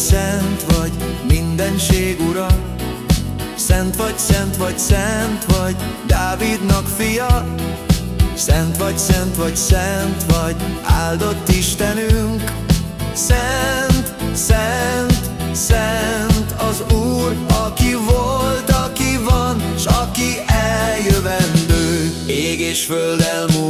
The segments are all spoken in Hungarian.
szent vagy, mindenség ura. Szent vagy, szent vagy, szent vagy, Dávidnak fia. Szent vagy, szent vagy, szent vagy, áldott Istenünk. Szent, szent, szent az Úr, aki volt, aki van, s aki eljövendő Ég és föld elmúlt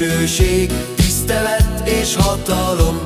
dicsőség, tisztelet és hatalom